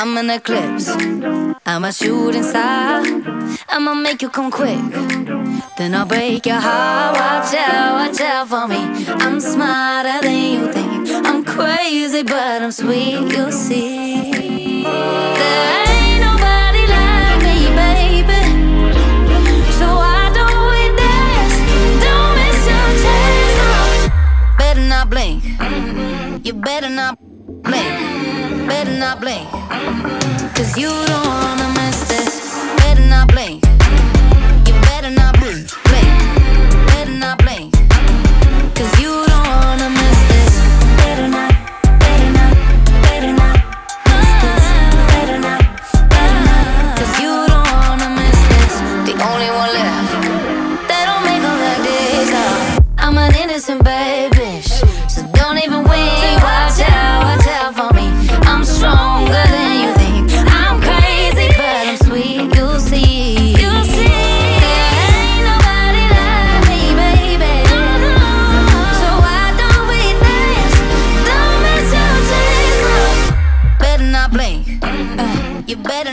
I'm an eclipse. I'm a shooting star. I'ma make you come quick. Then I'll break your heart. Watch out, watch out for me. I'm smarter than you think. I'm crazy, but I'm sweet. You'll see. You better not blink. Better not blink. Cause you don't wanna miss this. Better not blink. You better not blink. Blink. Better not blink. Cause you don't wanna miss this. Better not. Better not. Better not. Miss this. Better not. Better not. Cause you don't wanna miss this. The only one left. They don't make 'em like. I'm an innocent baby.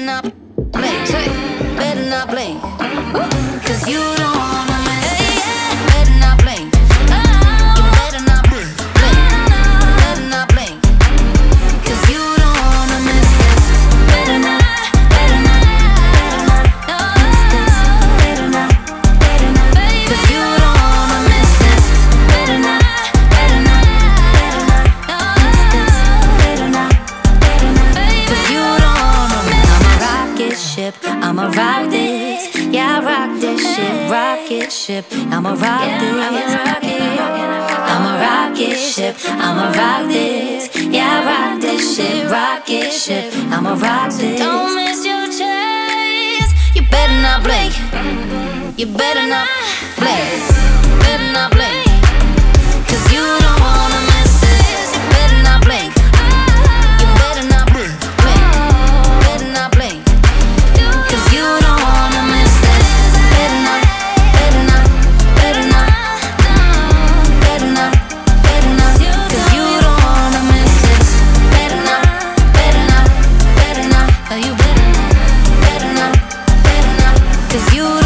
You a rocket ship, I'ma rock this. Yeah, I rock this shit, rocket ship. I'ma rock this. I'm a rocket ship, I'ma rock this. Yeah, I rock this shit, rocket ship. I'ma rock this. Don't miss your chance. You better not blink. You better not blink. you